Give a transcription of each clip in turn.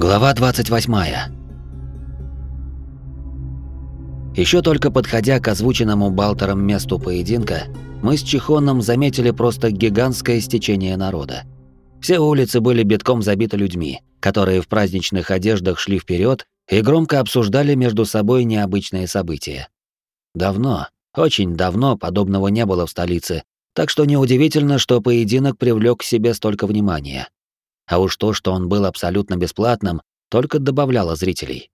Глава 28. Еще только подходя к озвученному Балтером месту поединка, мы с Чихоном заметили просто гигантское стечение народа. Все улицы были битком забиты людьми, которые в праздничных одеждах шли вперед и громко обсуждали между собой необычные события. Давно, очень давно подобного не было в столице, так что неудивительно, что поединок привлек к себе столько внимания. А уж то, что он был абсолютно бесплатным, только добавляло зрителей.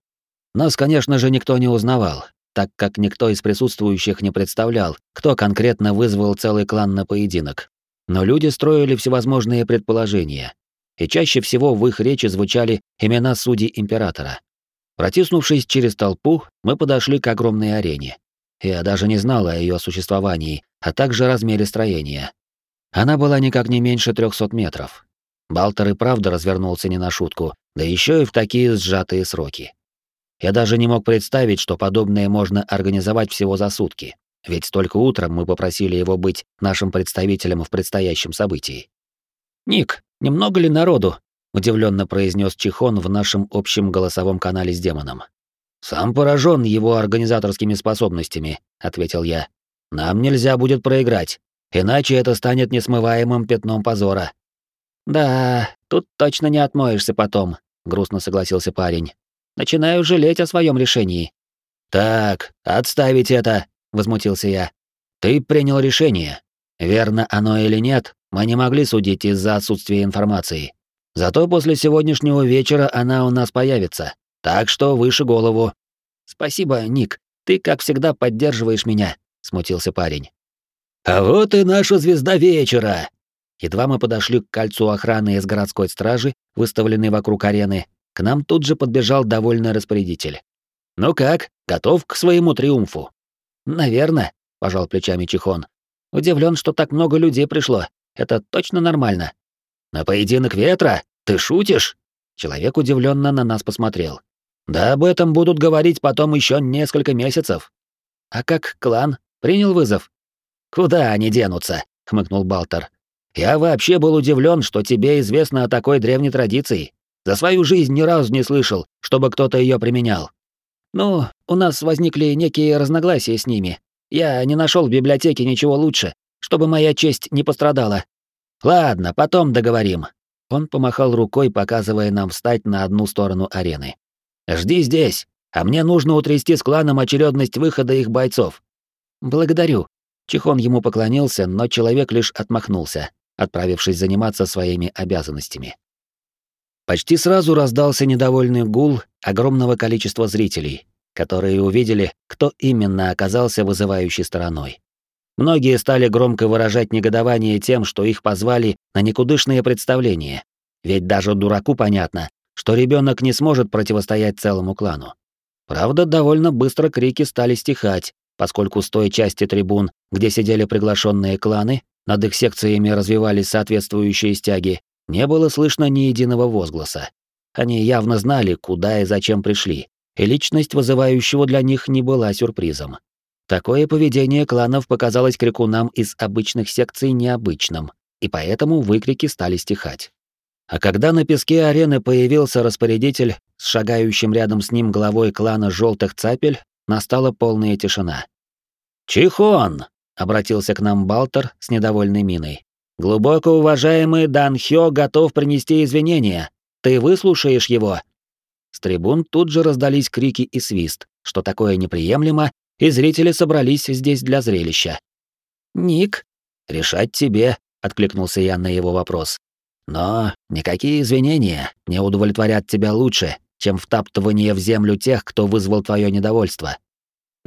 Нас, конечно же, никто не узнавал, так как никто из присутствующих не представлял, кто конкретно вызвал целый клан на поединок. Но люди строили всевозможные предположения, и чаще всего в их речи звучали имена судей императора. Протиснувшись через толпу, мы подошли к огромной арене. Я даже не знал о ее существовании, а также размере строения. Она была никак не меньше 300 метров, Балтер и правда развернулся не на шутку, да еще и в такие сжатые сроки. Я даже не мог представить, что подобное можно организовать всего за сутки, ведь только утром мы попросили его быть нашим представителем в предстоящем событии. «Ник, немного ли народу?» — удивленно произнес Чихон в нашем общем голосовом канале с демоном. «Сам поражен его организаторскими способностями», — ответил я. «Нам нельзя будет проиграть, иначе это станет несмываемым пятном позора». «Да, тут точно не отмоешься потом», — грустно согласился парень. «Начинаю жалеть о своем решении». «Так, отставить это», — возмутился я. «Ты принял решение. Верно оно или нет, мы не могли судить из-за отсутствия информации. Зато после сегодняшнего вечера она у нас появится. Так что выше голову». «Спасибо, Ник. Ты, как всегда, поддерживаешь меня», — смутился парень. «А вот и наша звезда вечера!» Едва мы подошли к кольцу охраны из городской стражи, выставленной вокруг арены, к нам тут же подбежал довольный распорядитель. «Ну как, готов к своему триумфу?» «Наверно», — пожал плечами Чихон. «Удивлен, что так много людей пришло. Это точно нормально». «На поединок ветра? Ты шутишь?» Человек удивленно на нас посмотрел. «Да об этом будут говорить потом еще несколько месяцев». «А как клан? Принял вызов?» «Куда они денутся?» — хмыкнул Балтер. Я вообще был удивлен, что тебе известно о такой древней традиции. За свою жизнь ни разу не слышал, чтобы кто-то ее применял. Ну, у нас возникли некие разногласия с ними. Я не нашел в библиотеке ничего лучше, чтобы моя честь не пострадала. Ладно, потом договорим. Он помахал рукой, показывая нам встать на одну сторону арены. Жди здесь, а мне нужно утрясти с кланом очередность выхода их бойцов. Благодарю. Чихон ему поклонился, но человек лишь отмахнулся отправившись заниматься своими обязанностями. Почти сразу раздался недовольный гул огромного количества зрителей, которые увидели, кто именно оказался вызывающей стороной. Многие стали громко выражать негодование тем, что их позвали на никудышные представления, ведь даже дураку понятно, что ребенок не сможет противостоять целому клану. Правда, довольно быстро крики стали стихать, поскольку с той части трибун, где сидели приглашенные кланы, над их секциями развивались соответствующие стяги, не было слышно ни единого возгласа. Они явно знали, куда и зачем пришли, и личность вызывающего для них не была сюрпризом. Такое поведение кланов показалось крикунам из обычных секций необычным, и поэтому выкрики стали стихать. А когда на песке арены появился распорядитель с шагающим рядом с ним главой клана желтых цапель, настала полная тишина. «Чихон!» Обратился к нам Балтер с недовольной миной. Глубоко уважаемый Дан Хё готов принести извинения. Ты выслушаешь его. С трибун тут же раздались крики и свист, что такое неприемлемо, и зрители собрались здесь для зрелища. Ник, решать тебе, откликнулся я на его вопрос. Но никакие извинения не удовлетворят тебя лучше, чем втаптывание в землю тех, кто вызвал твое недовольство.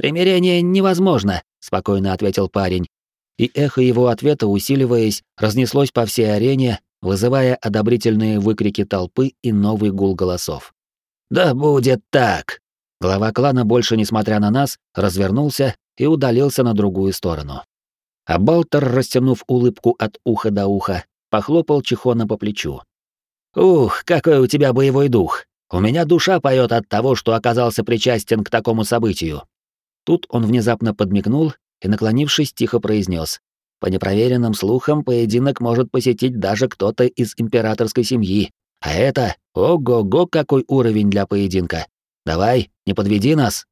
Примирение невозможно, спокойно ответил парень, и эхо его ответа, усиливаясь, разнеслось по всей арене, вызывая одобрительные выкрики толпы и новый гул голосов. «Да будет так!» Глава клана, больше несмотря на нас, развернулся и удалился на другую сторону. А Балтер, растянув улыбку от уха до уха, похлопал Чихона по плечу. «Ух, какой у тебя боевой дух! У меня душа поет от того, что оказался причастен к такому событию. Тут он внезапно подмигнул и, наклонившись, тихо произнес: «По непроверенным слухам, поединок может посетить даже кто-то из императорской семьи, А это, ого-го, какой уровень для поединка. Давай, не подведи нас.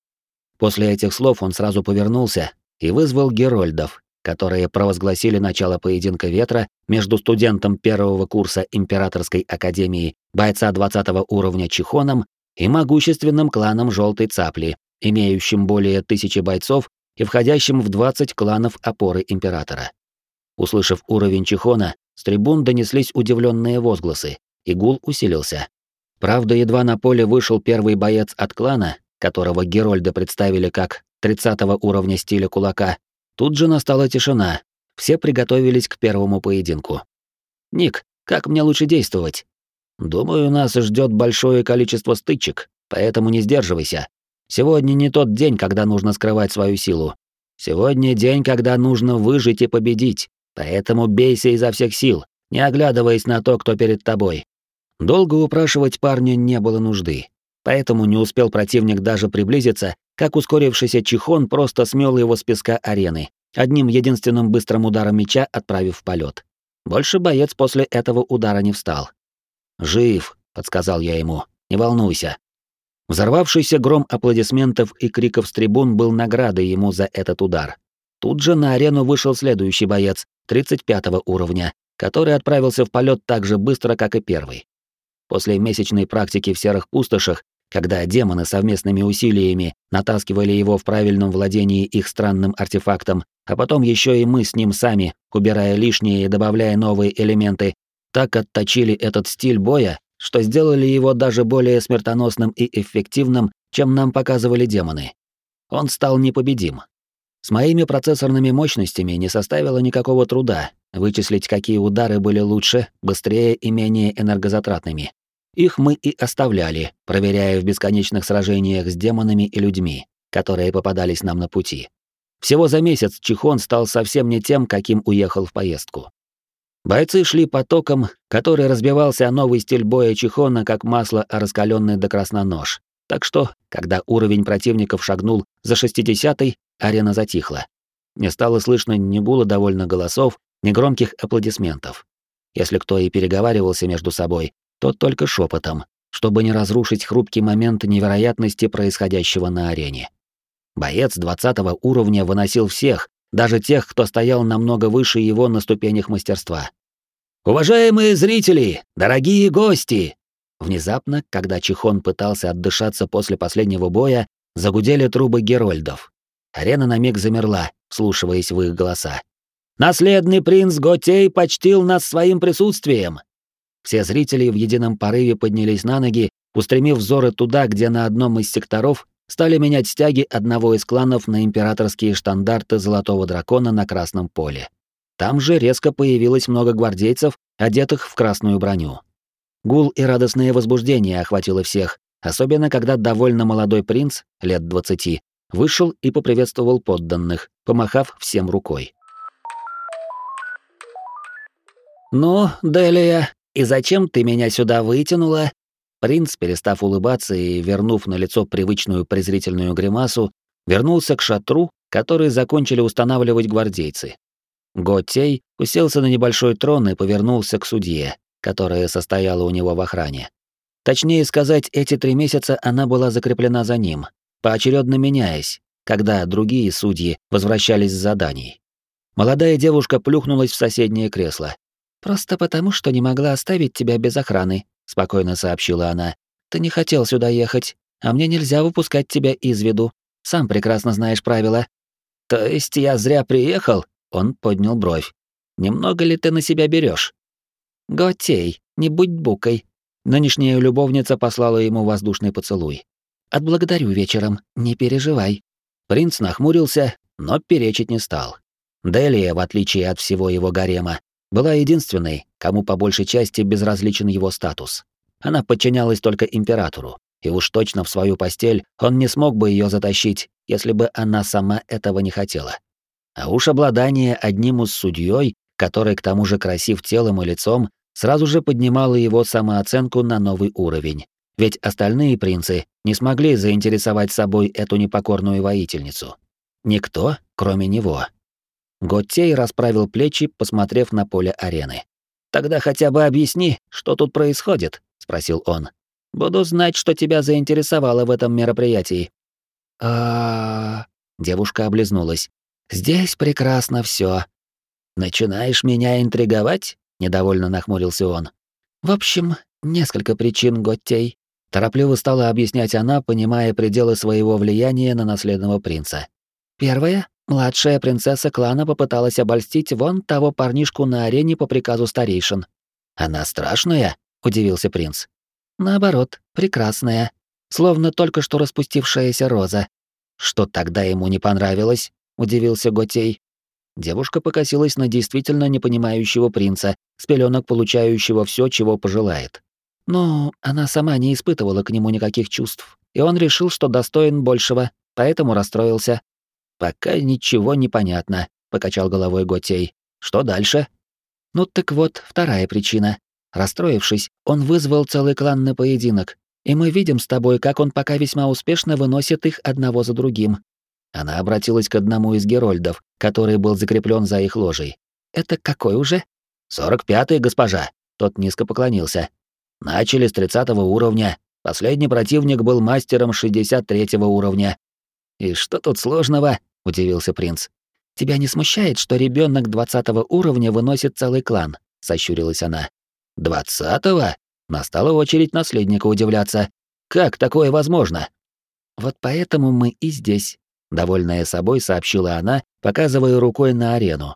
После этих слов он сразу повернулся и вызвал герольдов, которые провозгласили начало поединка ветра между студентом первого курса Императорской Академии, бойца 20 уровня Чихоном, и могущественным кланом Желтой Цапли, имеющим более тысячи бойцов и входящим в 20 кланов опоры Императора. Услышав уровень Чихона, с трибун донеслись удивленные возгласы, и гул усилился. Правда, едва на поле вышел первый боец от клана, которого Герольда представили как 30 уровня стиля кулака, тут же настала тишина. Все приготовились к первому поединку. «Ник, как мне лучше действовать?» «Думаю, нас ждет большое количество стычек, поэтому не сдерживайся. Сегодня не тот день, когда нужно скрывать свою силу. Сегодня день, когда нужно выжить и победить. Поэтому бейся изо всех сил, не оглядываясь на то, кто перед тобой. Долго упрашивать парня не было нужды. Поэтому не успел противник даже приблизиться, как ускорившийся Чихон просто смел его с песка арены, одним единственным быстрым ударом меча отправив в полет. Больше боец после этого удара не встал. «Жив», — подсказал я ему, — «не волнуйся». Взорвавшийся гром аплодисментов и криков с трибун был наградой ему за этот удар. Тут же на арену вышел следующий боец, 35 уровня, который отправился в полет так же быстро, как и первый. После месячной практики в серых пустошах, когда демоны совместными усилиями натаскивали его в правильном владении их странным артефактом, а потом еще и мы с ним сами, убирая лишние и добавляя новые элементы, так отточили этот стиль боя, что сделали его даже более смертоносным и эффективным, чем нам показывали демоны. Он стал непобедим. С моими процессорными мощностями не составило никакого труда вычислить, какие удары были лучше, быстрее и менее энергозатратными. Их мы и оставляли, проверяя в бесконечных сражениях с демонами и людьми, которые попадались нам на пути. Всего за месяц Чихон стал совсем не тем, каким уехал в поездку. Бойцы шли потоком, который разбивался о новый стиль боя Чихона, как масло о раскаленный до красна нож. Так что, когда уровень противников шагнул за 60-й, арена затихла. Не стало слышно ни гула довольно голосов, ни громких аплодисментов. Если кто и переговаривался между собой, то только шепотом, чтобы не разрушить хрупкий момент невероятности происходящего на арене. Боец 20 уровня выносил всех, даже тех, кто стоял намного выше его на ступенях мастерства. «Уважаемые зрители! Дорогие гости!» Внезапно, когда Чихон пытался отдышаться после последнего боя, загудели трубы герольдов. Арена на миг замерла, вслушиваясь в их голоса. «Наследный принц Готей почтил нас своим присутствием!» Все зрители в едином порыве поднялись на ноги, устремив взоры туда, где на одном из секторов стали менять стяги одного из кланов на императорские штандарты Золотого Дракона на Красном поле. Там же резко появилось много гвардейцев, одетых в красную броню. Гул и радостное возбуждение охватило всех, особенно когда довольно молодой принц, лет двадцати, вышел и поприветствовал подданных, помахав всем рукой. «Ну, Делия, и зачем ты меня сюда вытянула?» Принц, перестав улыбаться и вернув на лицо привычную презрительную гримасу, вернулся к шатру, который закончили устанавливать гвардейцы. Готей уселся на небольшой трон и повернулся к судье, которая состояла у него в охране. Точнее сказать, эти три месяца она была закреплена за ним, поочередно меняясь, когда другие судьи возвращались с заданий. Молодая девушка плюхнулась в соседнее кресло. «Просто потому, что не могла оставить тебя без охраны», спокойно сообщила она. Ты не хотел сюда ехать, а мне нельзя выпускать тебя из виду. Сам прекрасно знаешь правила. То есть я зря приехал? Он поднял бровь. Немного ли ты на себя берешь? Готей, не будь букой. Нынешняя любовница послала ему воздушный поцелуй. Отблагодарю вечером, не переживай. Принц нахмурился, но перечить не стал. Делия, в отличие от всего его гарема, была единственной, кому по большей части безразличен его статус. Она подчинялась только императору, и уж точно в свою постель он не смог бы ее затащить, если бы она сама этого не хотела. А уж обладание одним из судьей, который к тому же красив телом и лицом, сразу же поднимало его самооценку на новый уровень. Ведь остальные принцы не смогли заинтересовать собой эту непокорную воительницу. Никто, кроме него. Готтей расправил плечи, посмотрев на поле арены. «Тогда хотя бы объясни, что тут происходит?» — спросил он. «Буду знать, что тебя заинтересовало в этом мероприятии». А, девушка облизнулась. Здесь прекрасно все. Начинаешь меня интриговать? недовольно нахмурился он. В общем, несколько причин, Готтей. Торопливо стала объяснять она, понимая пределы своего влияния на наследного принца. Первое. Младшая принцесса клана попыталась обольстить вон того парнишку на арене по приказу старейшин. «Она страшная?» — удивился принц. «Наоборот, прекрасная. Словно только что распустившаяся роза». «Что тогда ему не понравилось?» — удивился Готей. Девушка покосилась на действительно непонимающего принца, с пеленок получающего все, чего пожелает. Но она сама не испытывала к нему никаких чувств, и он решил, что достоин большего, поэтому расстроился. «Пока ничего не понятно», — покачал головой Готей. «Что дальше?» «Ну так вот, вторая причина. Расстроившись, он вызвал целый клан на поединок, и мы видим с тобой, как он пока весьма успешно выносит их одного за другим». Она обратилась к одному из герольдов, который был закреплен за их ложей. «Это какой уже?» «Сорок пятый, госпожа». Тот низко поклонился. «Начали с тридцатого уровня. Последний противник был мастером шестьдесят третьего уровня». «И что тут сложного?» — удивился принц. «Тебя не смущает, что ребенок двадцатого уровня выносит целый клан?» — сощурилась она. «Двадцатого?» Настала очередь наследника удивляться. «Как такое возможно?» «Вот поэтому мы и здесь», — довольная собой сообщила она, показывая рукой на арену,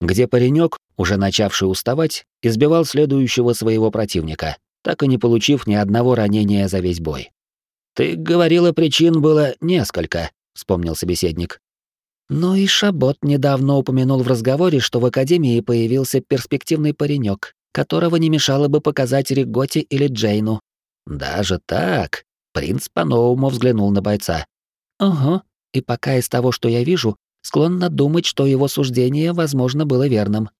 где паренек, уже начавший уставать, избивал следующего своего противника, так и не получив ни одного ранения за весь бой. «Ты говорила, причин было несколько», — вспомнил собеседник. Но и Шабот недавно упомянул в разговоре, что в Академии появился перспективный паренек, которого не мешало бы показать Риготе или Джейну. Даже так? Принц по-новому взглянул на бойца. Ага, и пока из того, что я вижу, склонна думать, что его суждение, возможно, было верным.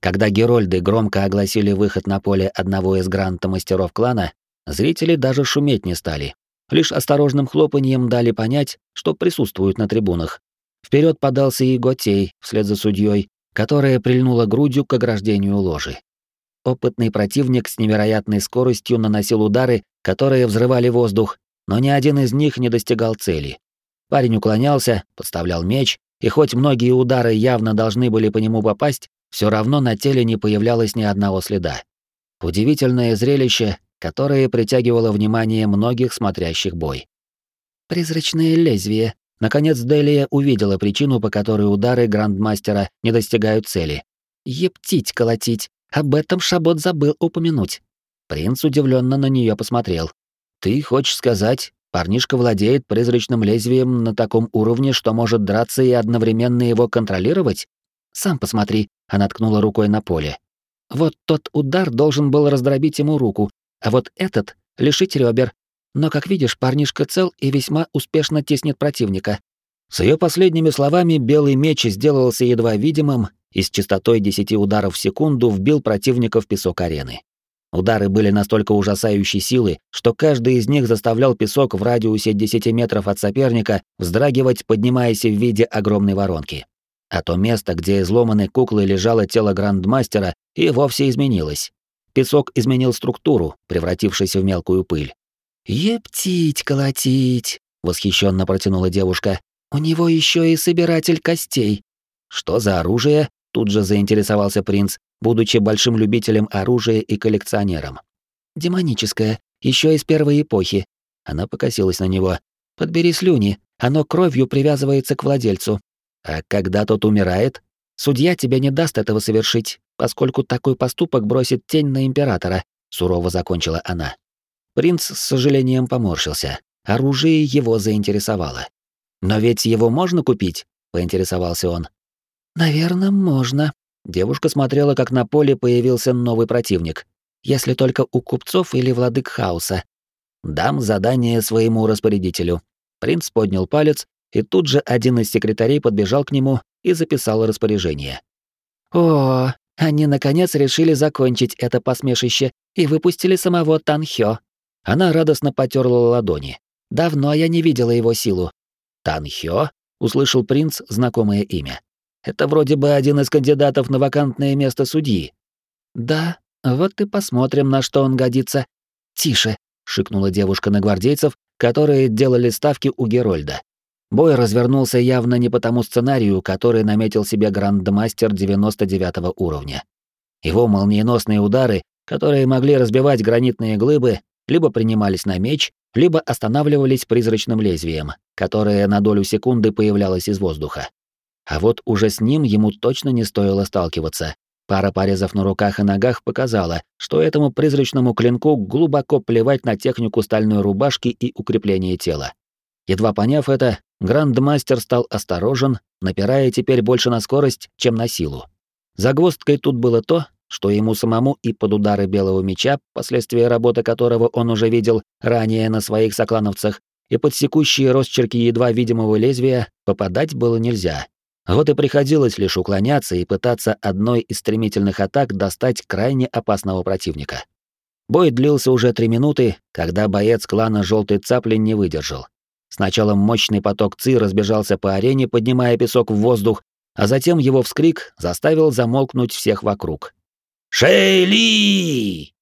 Когда герольды громко огласили выход на поле одного из гранта-мастеров клана, зрители даже шуметь не стали. Лишь осторожным хлопаньем дали понять, что присутствуют на трибунах, Вперед подался и Готей, вслед за судьей, которая прильнула грудью к ограждению ложи. Опытный противник с невероятной скоростью наносил удары, которые взрывали воздух, но ни один из них не достигал цели. Парень уклонялся, подставлял меч, и хоть многие удары явно должны были по нему попасть, все равно на теле не появлялось ни одного следа. Удивительное зрелище, которое притягивало внимание многих смотрящих бой. «Призрачное лезвие», Наконец Делия увидела причину, по которой удары грандмастера не достигают цели. «Ептить колотить! Об этом Шабот забыл упомянуть». Принц удивленно на нее посмотрел. «Ты хочешь сказать, парнишка владеет призрачным лезвием на таком уровне, что может драться и одновременно его контролировать?» «Сам посмотри», — она ткнула рукой на поле. «Вот тот удар должен был раздробить ему руку, а вот этот — лишить ребер, но, как видишь, парнишка цел и весьма успешно теснит противника. С ее последними словами белый меч сделался едва видимым и с частотой 10 ударов в секунду вбил противника в песок арены. Удары были настолько ужасающей силы, что каждый из них заставлял песок в радиусе 10 метров от соперника вздрагивать, поднимаясь в виде огромной воронки. А то место, где изломанной куклой лежало тело грандмастера, и вовсе изменилось. Песок изменил структуру, превратившись в мелкую пыль. «Ептить, колотить!» — восхищенно протянула девушка. «У него еще и собиратель костей». «Что за оружие?» — тут же заинтересовался принц, будучи большим любителем оружия и коллекционером. «Демоническое, еще из первой эпохи». Она покосилась на него. «Подбери слюни, оно кровью привязывается к владельцу. А когда тот умирает, судья тебе не даст этого совершить, поскольку такой поступок бросит тень на императора», — сурово закончила она. Принц с сожалением поморщился. Оружие его заинтересовало. «Но ведь его можно купить?» — поинтересовался он. «Наверное, можно». Девушка смотрела, как на поле появился новый противник. «Если только у купцов или владык хаоса». «Дам задание своему распорядителю». Принц поднял палец, и тут же один из секретарей подбежал к нему и записал распоряжение. «О, они наконец решили закончить это посмешище и выпустили самого Танхё», она радостно потерла ладони. Давно я не видела его силу. Танхё? услышал принц знакомое имя. Это вроде бы один из кандидатов на вакантное место судьи. Да, вот и посмотрим, на что он годится. «Тише!» — шикнула девушка на гвардейцев, которые делали ставки у Герольда. Бой развернулся явно не по тому сценарию, который наметил себе грандмастер 99 уровня. Его молниеносные удары, которые могли разбивать гранитные глыбы, либо принимались на меч, либо останавливались призрачным лезвием, которое на долю секунды появлялось из воздуха. А вот уже с ним ему точно не стоило сталкиваться. Пара порезов на руках и ногах показала, что этому призрачному клинку глубоко плевать на технику стальной рубашки и укрепление тела. Едва поняв это, грандмастер стал осторожен, напирая теперь больше на скорость, чем на силу. Загвоздкой тут было то, что ему самому и под удары белого меча, последствия работы которого он уже видел ранее на своих соклановцах, и под секущие росчерки едва видимого лезвия попадать было нельзя. Вот и приходилось лишь уклоняться и пытаться одной из стремительных атак достать крайне опасного противника. Бой длился уже три минуты, когда боец клана Желтой Цапли не выдержал. Сначала мощный поток ци разбежался по арене, поднимая песок в воздух, а затем его вскрик заставил замолкнуть всех вокруг. «Шейли!»